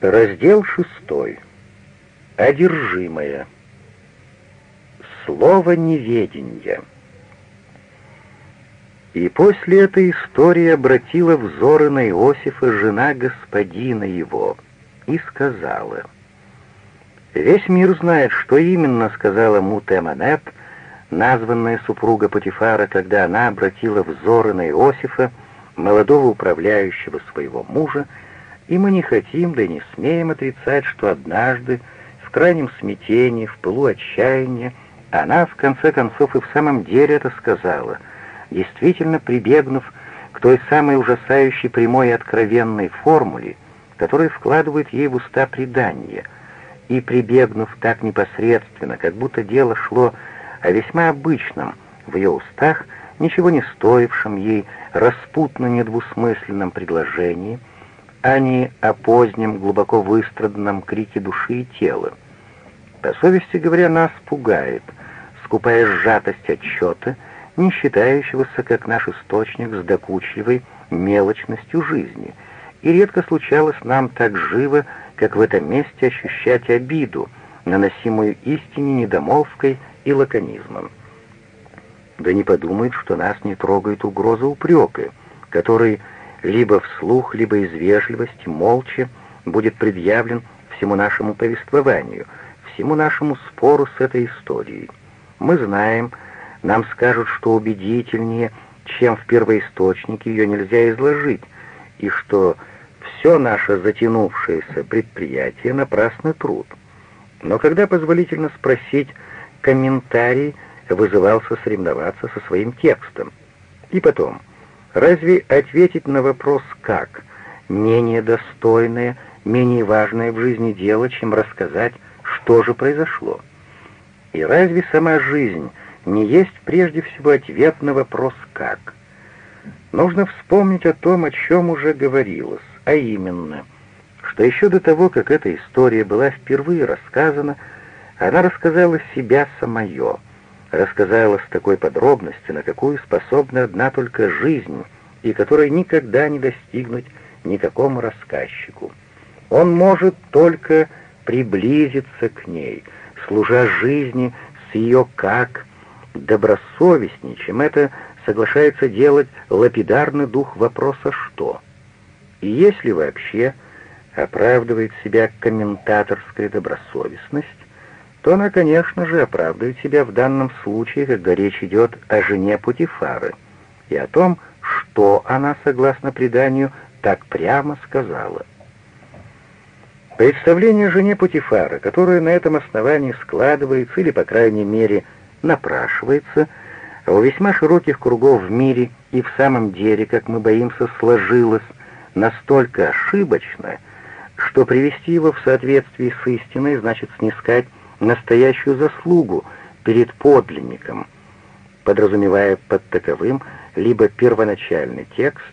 Раздел шестой. Одержимая. Слово неведения. И после этой истории обратила взоры на Иосифа жена господина его и сказала, «Весь мир знает, что именно сказала Мутеманет, названная супруга Патифара, когда она обратила взоры на Иосифа, молодого управляющего своего мужа, и мы не хотим, да и не смеем отрицать, что однажды, в крайнем смятении, в пылу отчаяния, она, в конце концов, и в самом деле это сказала, действительно прибегнув к той самой ужасающей прямой и откровенной формуле, которая вкладывает ей в уста предание, и прибегнув так непосредственно, как будто дело шло о весьма обычном в ее устах, ничего не стоившем ей распутно недвусмысленном предложении, а не о позднем, глубоко выстраданном крике души и тела. По совести говоря, нас пугает, скупая сжатость отчета, не считающегося, как наш источник, с докучливой мелочностью жизни, и редко случалось нам так живо, как в этом месте ощущать обиду, наносимую истине недомолвкой и лаконизмом. Да не подумают, что нас не трогает угроза упрека, который либо вслух, либо из вежливости, молча, будет предъявлен всему нашему повествованию, всему нашему спору с этой историей. Мы знаем, нам скажут, что убедительнее, чем в первоисточнике ее нельзя изложить, и что все наше затянувшееся предприятие — напрасный труд. Но когда позволительно спросить комментарий, вызывался соревноваться со своим текстом. И потом, разве ответить на вопрос «как» менее достойное, менее важное в жизни дело, чем рассказать, что же произошло? И разве сама жизнь не есть прежде всего ответ на вопрос «как»? Нужно вспомнить о том, о чем уже говорилось, а именно, что еще до того, как эта история была впервые рассказана, она рассказала себя самое, рассказала с такой подробностью, на какую способна одна только жизнь, и которой никогда не достигнуть никакому рассказчику. Он может только приблизиться к ней, служа жизни с ее как добросовестней, чем это соглашается делать лапидарный дух вопроса «что?». И если вообще оправдывает себя комментаторская добросовестность, то она, конечно же, оправдывает себя в данном случае, когда речь идет о жене Путифары, и о том, что она, согласно преданию, так прямо сказала. Представление жене Путифара, которое на этом основании складывается или, по крайней мере, напрашивается, у весьма широких кругов в мире и в самом деле, как мы боимся, сложилось настолько ошибочно, что привести его в соответствии с истиной значит снискать настоящую заслугу перед подлинником, подразумевая под таковым либо первоначальный текст,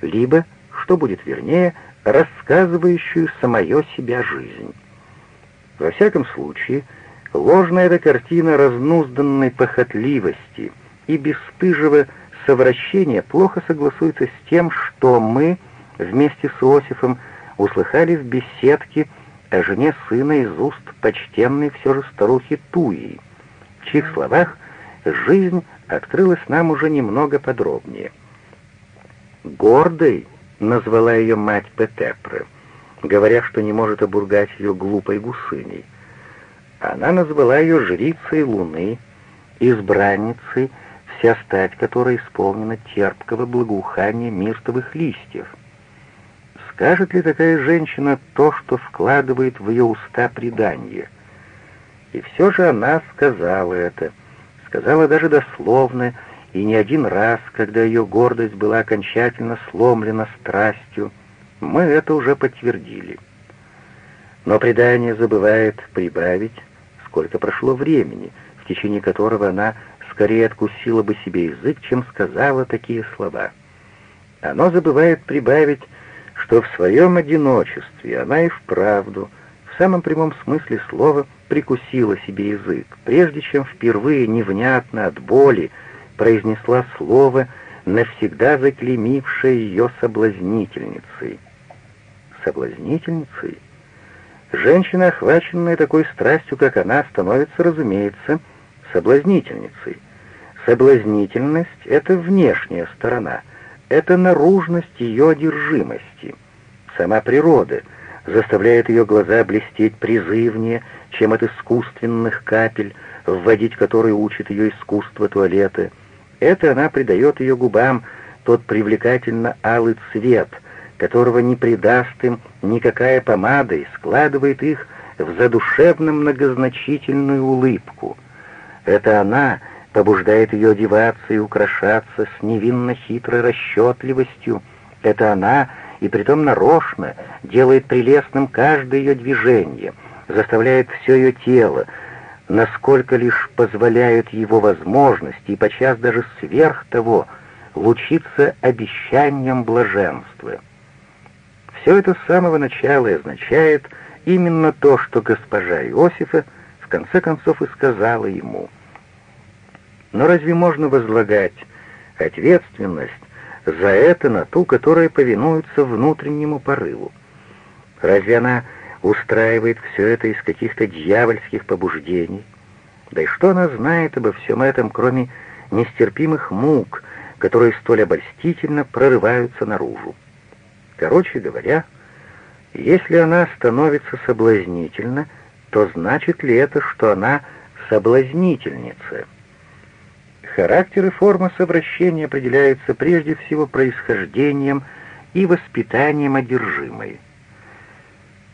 либо, что будет вернее, рассказывающую самое себя жизнь. Во всяком случае, ложная эта картина разнузданной похотливости и бесстыжего совращения плохо согласуется с тем, что мы вместе с Иосифом услыхали в беседке о жене сына из уст почтенной все же старухи Туи, в чьих словах жизнь открылась нам уже немного подробнее. «Гордой» назвала ее мать Петепры, говоря, что не может обургать ее глупой гусыней. Она назвала ее жрицей луны, избранницей, вся стать которой исполнена терпкого благоухания миртовых листьев — Скажет ли такая женщина то, что вкладывает в ее уста предание? И все же она сказала это, сказала даже дословно, и не один раз, когда ее гордость была окончательно сломлена страстью, мы это уже подтвердили. Но предание забывает прибавить, сколько прошло времени, в течение которого она скорее откусила бы себе язык, чем сказала такие слова. Оно забывает прибавить что в своем одиночестве она и вправду, в самом прямом смысле слова, прикусила себе язык, прежде чем впервые невнятно от боли произнесла слово, навсегда заклеймившее ее соблазнительницей. Соблазнительницей? Женщина, охваченная такой страстью, как она, становится, разумеется, соблазнительницей. Соблазнительность — это внешняя сторона, это наружность ее одержимости. Сама природа заставляет ее глаза блестеть призывнее, чем от искусственных капель, вводить которые учит ее искусство туалета. Это она придает ее губам тот привлекательно алый цвет, которого не придаст им никакая помада и складывает их в задушевно многозначительную улыбку. Это она побуждает ее одеваться и украшаться с невинно хитрой расчетливостью. Это она, и притом нарочно, делает прелестным каждое ее движение, заставляет все ее тело, насколько лишь позволяют его возможности, и подчас даже сверх того, лучиться обещанием блаженства. Все это с самого начала и означает именно то, что госпожа Иосифа в конце концов и сказала ему. Но разве можно возлагать ответственность за это на ту, которая повинуется внутреннему порыву? Разве она устраивает все это из каких-то дьявольских побуждений? Да и что она знает обо всем этом, кроме нестерпимых мук, которые столь обольстительно прорываются наружу? Короче говоря, если она становится соблазнительна, то значит ли это, что она соблазнительница? Характер и форма совращения определяются прежде всего происхождением и воспитанием одержимой.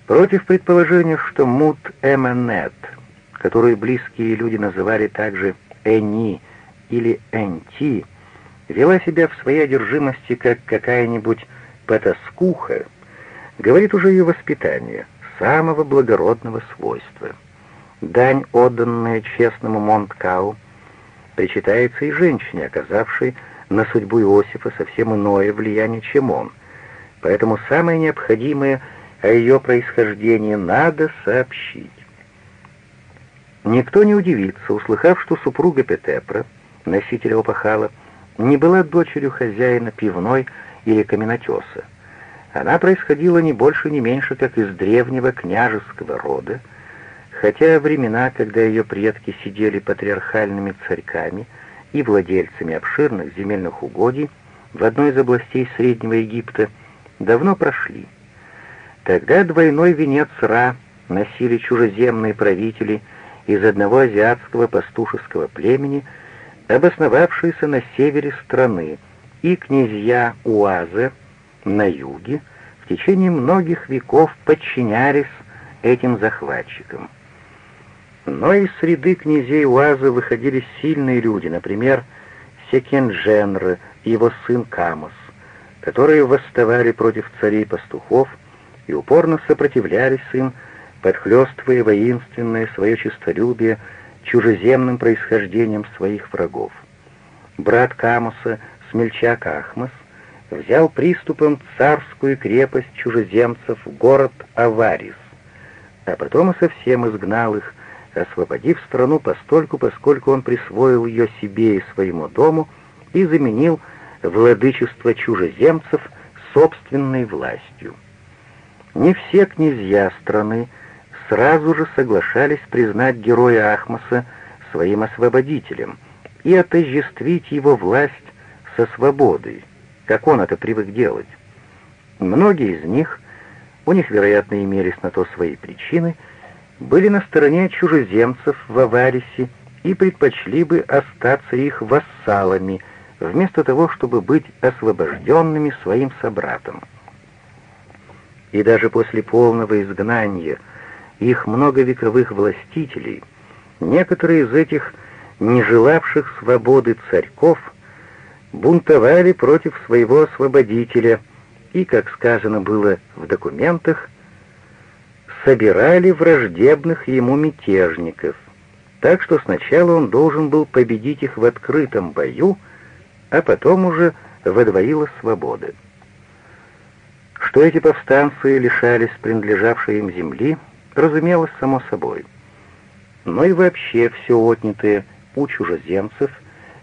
Против предположения, что Мут Эманет, которую близкие люди называли также Эни или Энти, вела себя в своей одержимости как какая-нибудь потаскуха, говорит уже ее воспитание, самого благородного свойства. Дань, отданная честному Монткау, причитается и женщине, оказавшей на судьбу Иосифа совсем иное влияние, чем он. Поэтому самое необходимое о ее происхождении надо сообщить. Никто не удивится, услыхав, что супруга Петепра, носителя опахала, не была дочерью хозяина пивной или каменотеса. Она происходила не больше, не меньше, как из древнего княжеского рода, хотя времена, когда ее предки сидели патриархальными царьками и владельцами обширных земельных угодий в одной из областей Среднего Египта, давно прошли. Тогда двойной венец Ра носили чужеземные правители из одного азиатского пастушеского племени, обосновавшиеся на севере страны, и князья Уаза на юге в течение многих веков подчинялись этим захватчикам. Но из среды князей Уаза выходили сильные люди, например, Секендженр и его сын Камос, которые восставали против царей-пастухов и упорно сопротивлялись им, подхлёстывая воинственное свое честолюбие чужеземным происхождением своих врагов. Брат Камоса, смельчак Ахмас, взял приступом царскую крепость чужеземцев, город Аварис, а потом и совсем изгнал их, освободив страну постольку, поскольку он присвоил ее себе и своему дому и заменил владычество чужеземцев собственной властью. Не все князья страны сразу же соглашались признать героя Ахмаса своим освободителем и отождествить его власть со свободой, как он это привык делать. Многие из них, у них, вероятно, имелись на то свои причины, были на стороне чужеземцев в Аварисе и предпочли бы остаться их вассалами, вместо того, чтобы быть освобожденными своим собратом. И даже после полного изгнания их многовековых властителей, некоторые из этих не желавших свободы царьков бунтовали против своего освободителя и, как сказано было в документах, собирали враждебных ему мятежников, так что сначала он должен был победить их в открытом бою, а потом уже водворила свободы. Что эти повстанцы лишались принадлежавшей им земли, разумелось само собой. Но и вообще все отнятое у чужеземцев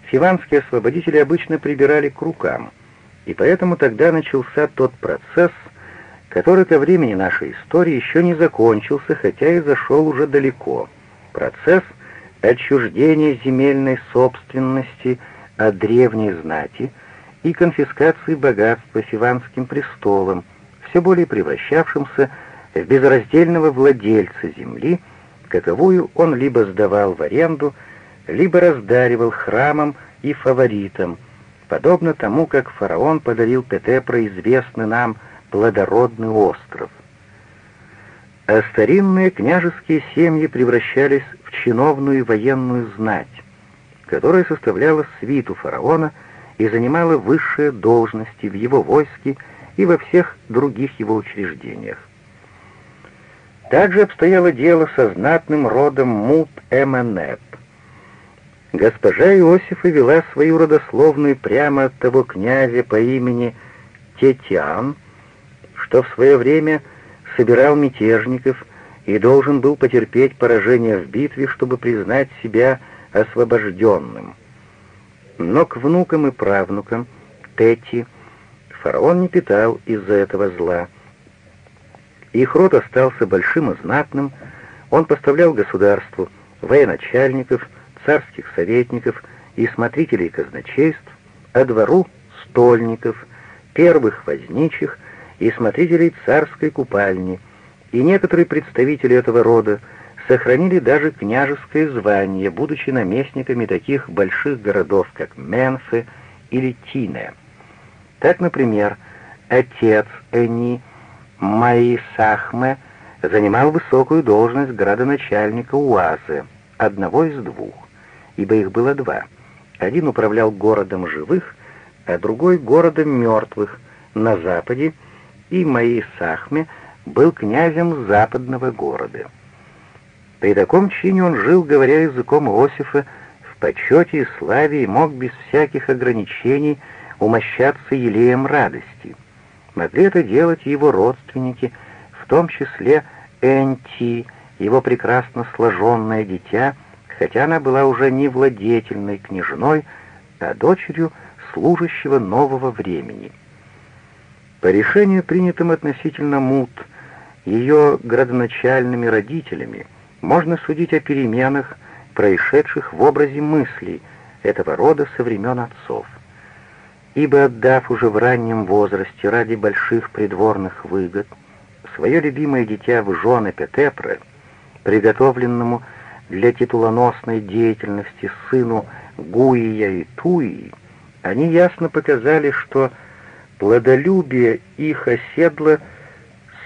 фиванские освободители обычно прибирали к рукам, и поэтому тогда начался тот процесс, который ко времени нашей истории еще не закончился, хотя и зашел уже далеко. Процесс отчуждения земельной собственности от древней знати и конфискации богатства Сиванским престолом, все более превращавшимся в безраздельного владельца земли, каковую он либо сдавал в аренду, либо раздаривал храмам и фаворитам, подобно тому, как фараон подарил Петепро известный нам плодородный остров. А старинные княжеские семьи превращались в чиновную и военную знать, которая составляла свиту фараона и занимала высшие должности в его войске и во всех других его учреждениях. Также обстояло дело со знатным родом Мут-Эменеп. Госпожа Иосифа вела свою родословную прямо от того князя по имени Тетиан, что в свое время собирал мятежников и должен был потерпеть поражение в битве, чтобы признать себя освобожденным. Но к внукам и правнукам Тети фараон не питал из-за этого зла. Их род остался большим и знатным, он поставлял государству военачальников, царских советников и смотрителей казначейств, а двору — стольников, первых возничих и смотрителей царской купальни, и некоторые представители этого рода сохранили даже княжеское звание, будучи наместниками таких больших городов, как Менфе или Тине. Так, например, отец Эни Маисахме занимал высокую должность градоначальника Уазы, одного из двух, ибо их было два. Один управлял городом живых, а другой — городом мертвых на западе, и Маисахме был князем западного города. При таком чине он жил, говоря языком Иосифа, в почете и славе и мог без всяких ограничений умощаться елеем радости. Могли это делать его родственники, в том числе Энти, его прекрасно сложенное дитя, хотя она была уже не владетельной княжной, а дочерью служащего нового времени. По решению, принятым относительно Мут, ее градоначальными родителями, можно судить о переменах, происшедших в образе мыслей этого рода со времен отцов. Ибо отдав уже в раннем возрасте ради больших придворных выгод свое любимое дитя в жены Петепре, приготовленному для титулоносной деятельности сыну Гуия и Туи, они ясно показали, что плодолюбие их оседло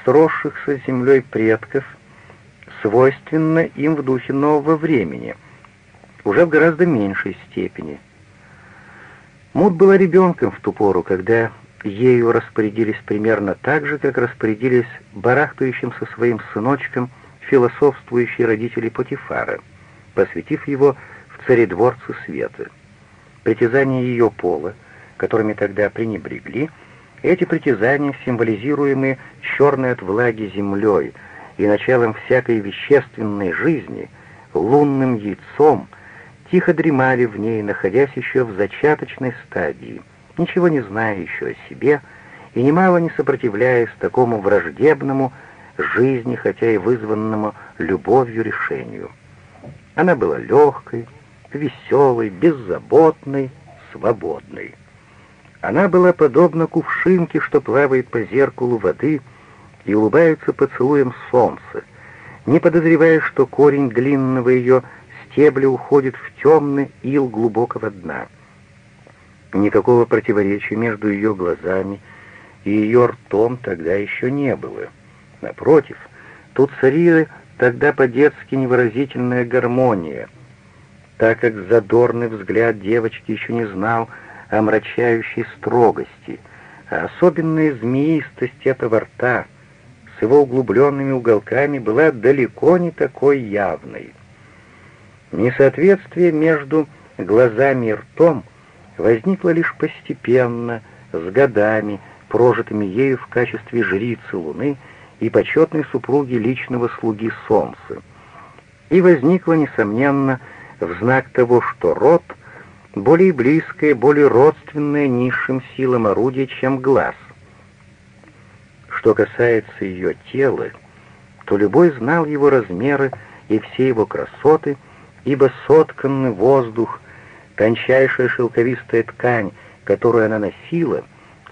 сросшихся с землей предков — свойственно им в духе нового времени, уже в гораздо меньшей степени. Мут была ребенком в ту пору, когда ею распорядились примерно так же, как распорядились барахтающим со своим сыночком философствующие родители Потифара, посвятив его в царедворцы света. Притязания ее пола, которыми тогда пренебрегли, эти притязания, символизируемые черной от влаги землей, и началом всякой вещественной жизни, лунным яйцом, тихо дремали в ней, находясь еще в зачаточной стадии, ничего не зная еще о себе и немало не сопротивляясь такому враждебному жизни, хотя и вызванному любовью решению. Она была легкой, веселой, беззаботной, свободной. Она была подобна кувшинке, что плавает по зеркалу воды, и улыбаются поцелуем солнца, не подозревая, что корень длинного ее стебля уходит в темный ил глубокого дна. Никакого противоречия между ее глазами и ее ртом тогда еще не было. Напротив, тут царила тогда по-детски невыразительная гармония, так как задорный взгляд девочки еще не знал омрачающей строгости, а особенной змеистости этого рта — его углубленными уголками была далеко не такой явной. Несоответствие между глазами и ртом возникло лишь постепенно, с годами, прожитыми ею в качестве жрицы Луны и почетной супруги личного слуги Солнца. И возникло, несомненно, в знак того, что рот — более близкое, более родственное низшим силам орудие, чем глаз — Что касается ее тела, то любой знал его размеры и все его красоты, ибо сотканный воздух, тончайшая шелковистая ткань, которую она носила,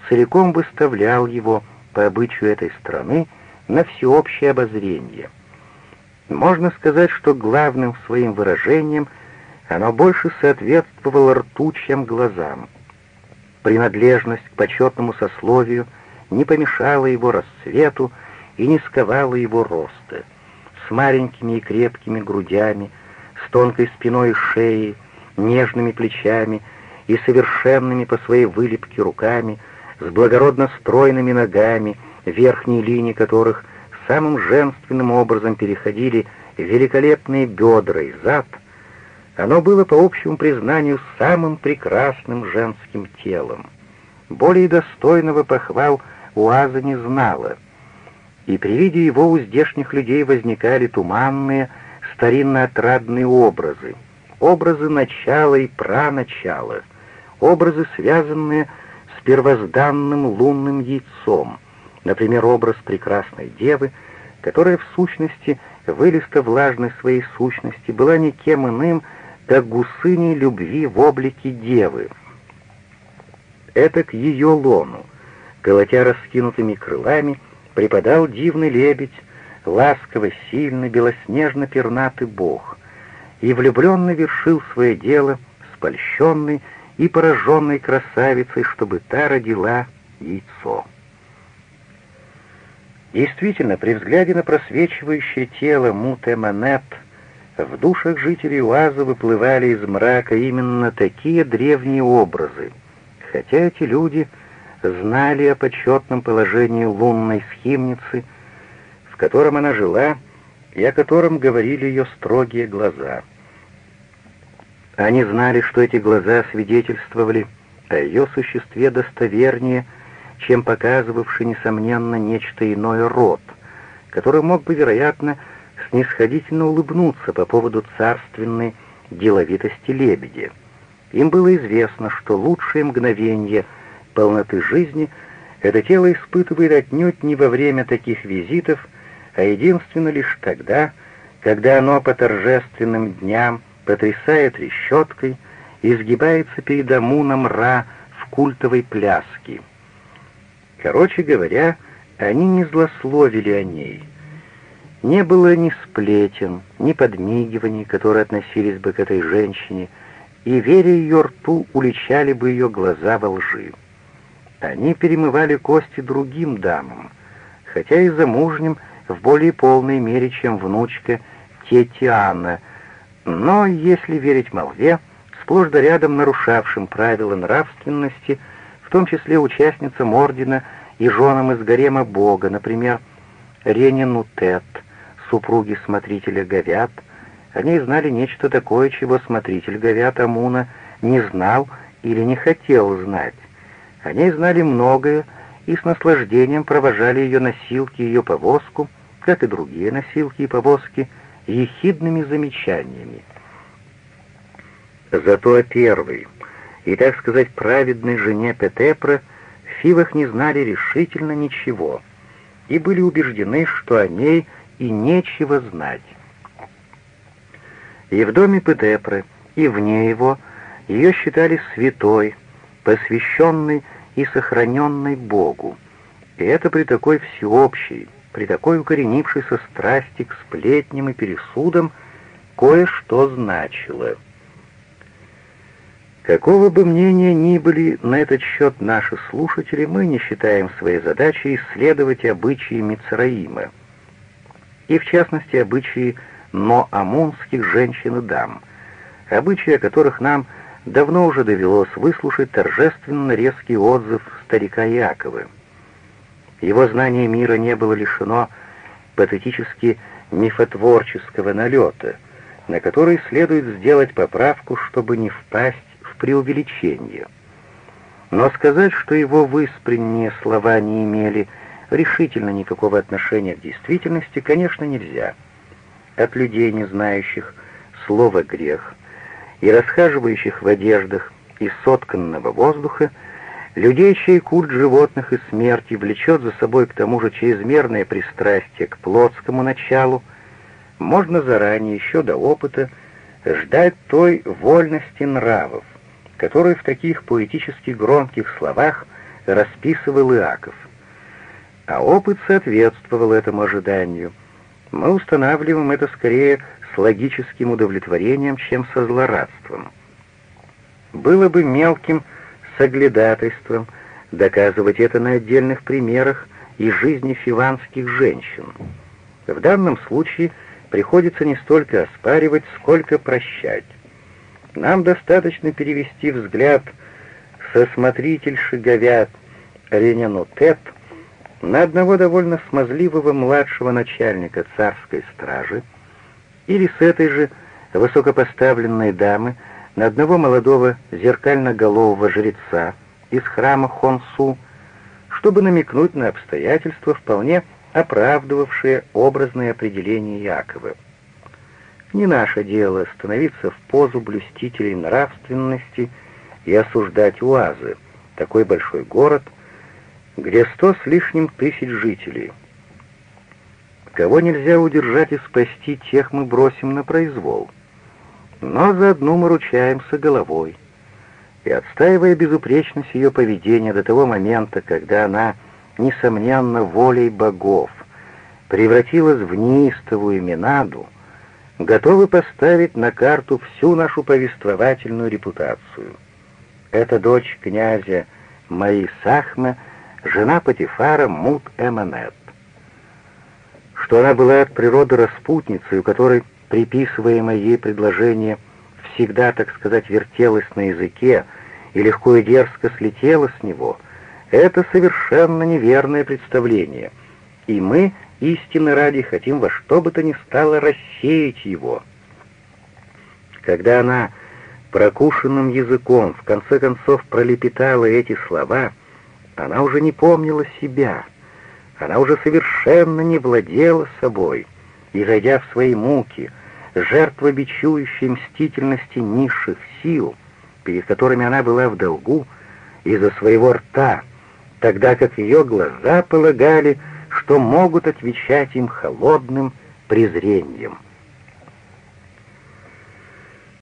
целиком выставлял его, по обычаю этой страны, на всеобщее обозрение. Можно сказать, что главным своим выражением оно больше соответствовало рту, чем глазам. Принадлежность к почетному сословию не помешала его расцвету и не сковала его роста. С маленькими и крепкими грудями, с тонкой спиной и шеей, нежными плечами и совершенными по своей вылепке руками, с благородно стройными ногами, верхние линии которых самым женственным образом переходили великолепные бедра и зад, оно было, по общему признанию, самым прекрасным женским телом. Более достойного похвал Уаза не знала, и при виде его у здешних людей возникали туманные, старинно-отрадные образы, образы начала и праначала, образы, связанные с первозданным лунным яйцом, например, образ прекрасной девы, которая в сущности, вылиста влажной своей сущности, была никем иным, как гусыней любви в облике девы. Это к ее лону, колотя раскинутыми крылами, преподал дивный лебедь, ласково, сильный, белоснежно-пернатый бог, и влюбленно вершил свое дело, спольщенный и пораженной красавицей, чтобы та родила яйцо. Действительно, при взгляде на просвечивающее тело Мутеманет в душах жителей Уаза выплывали из мрака именно такие древние образы, хотя эти люди знали о почетном положении лунной схимницы, в котором она жила и о котором говорили ее строгие глаза. Они знали, что эти глаза свидетельствовали о ее существе достовернее, чем показывавший, несомненно, нечто иное род, который мог бы, вероятно, снисходительно улыбнуться по поводу царственной деловитости лебедя. Им было известно, что лучшие мгновения полноты жизни это тело испытывает отнюдь не во время таких визитов, а единственно лишь тогда, когда оно по торжественным дням потрясает решеткой и сгибается перед Амуном Ра в культовой пляске. Короче говоря, они не злословили о ней. Не было ни сплетен, ни подмигиваний, которые относились бы к этой женщине, и, веря ее рту, уличали бы ее глаза во лжи. Они перемывали кости другим дамам, хотя и замужним в более полной мере, чем внучка Тетиана, но, если верить молве, сплошь да рядом нарушавшим правила нравственности, в том числе участницам ордена и женам из гарема Бога, например, Ренину Тет, супруги смотрителя Говят, они знали нечто такое, чего смотритель Говят Амуна не знал или не хотел знать. Они знали многое и с наслаждением провожали ее носилки и ее повозку, как и другие носилки и повозки, ехидными замечаниями. Зато о первой и, так сказать, праведной жене Петепра в Фивах не знали решительно ничего и были убеждены, что о ней и нечего знать. И в доме Петепры, и вне его ее считали святой, посвященной и сохраненной Богу. И это при такой всеобщей, при такой укоренившейся страсти к сплетням и пересудам кое-что значило. Какого бы мнения ни были на этот счет наши слушатели, мы не считаем своей задачей исследовать обычаи Мицраима, и в частности обычаи ноамунских женщин и дам, обычаи, о которых нам давно уже довелось выслушать торжественно резкий отзыв старика Якова. Его знание мира не было лишено патетически мифотворческого налета, на который следует сделать поправку, чтобы не впасть в преувеличение. Но сказать, что его выспренние слова не имели решительно никакого отношения к действительности, конечно, нельзя. От людей, не знающих слова «грех», и расхаживающих в одеждах из сотканного воздуха, людей, чей культ животных и смерти влечет за собой к тому же чрезмерное пристрастие к плотскому началу, можно заранее, еще до опыта, ждать той вольности нравов, которую в таких поэтически громких словах расписывал Иаков. А опыт соответствовал этому ожиданию. Мы устанавливаем это скорее с логическим удовлетворением, чем со злорадством. Было бы мелким соглядатайством доказывать это на отдельных примерах из жизни фиванских женщин. В данном случае приходится не столько оспаривать, сколько прощать. Нам достаточно перевести взгляд со смотрительши говяд Ренену Тет на одного довольно смазливого младшего начальника царской стражи или с этой же высокопоставленной дамы на одного молодого зеркально-голового жреца из храма Хонсу, чтобы намекнуть на обстоятельства, вполне оправдывавшие образное определение Якова. Не наше дело становиться в позу блюстителей нравственности и осуждать Уазы, такой большой город, где сто с лишним тысяч жителей. Кого нельзя удержать и спасти, тех мы бросим на произвол. Но заодно мы ручаемся головой. И отстаивая безупречность ее поведения до того момента, когда она, несомненно, волей богов, превратилась в неистовую Минаду, готовы поставить на карту всю нашу повествовательную репутацию. Это дочь князя Маисахма, жена Патифара Мут Эманет. Что она была от природы распутницей, у которой приписываемое ей предложение всегда, так сказать, вертелось на языке и легко и дерзко слетело с него, это совершенно неверное представление, и мы, истины ради, хотим во что бы то ни стало рассеять его. Когда она прокушенным языком в конце концов пролепетала эти слова, она уже не помнила себя, она уже совершенно не владела собой, и, зайдя в свои муки, жертва бичующей мстительности низших сил, перед которыми она была в долгу, из-за своего рта, тогда как ее глаза полагали, что могут отвечать им холодным презрением —